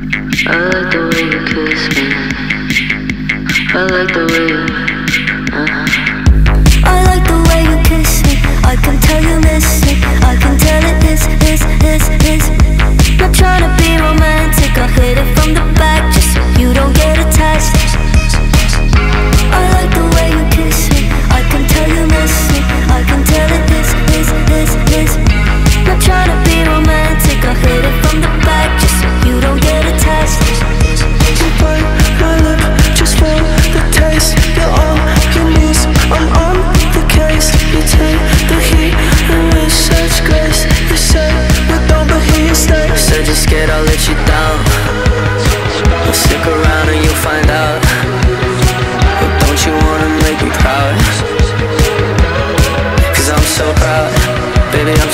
I like the way you kiss me. I like the way you. Uh-huh. I like the way you kiss me.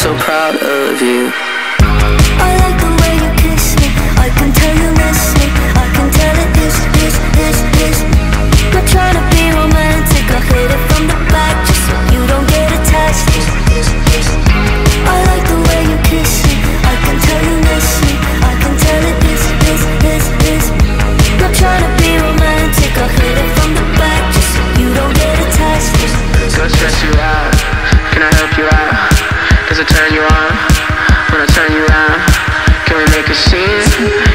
so proud of you. turn you on, wanna turn you around. Can we make a scene?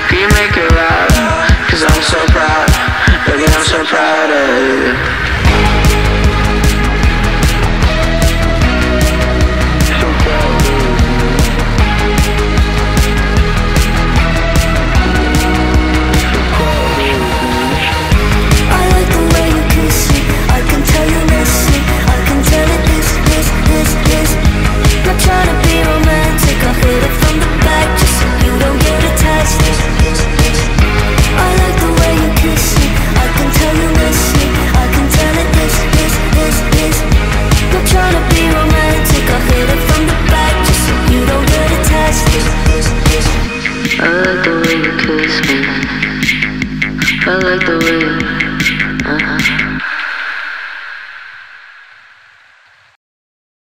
I like the wind.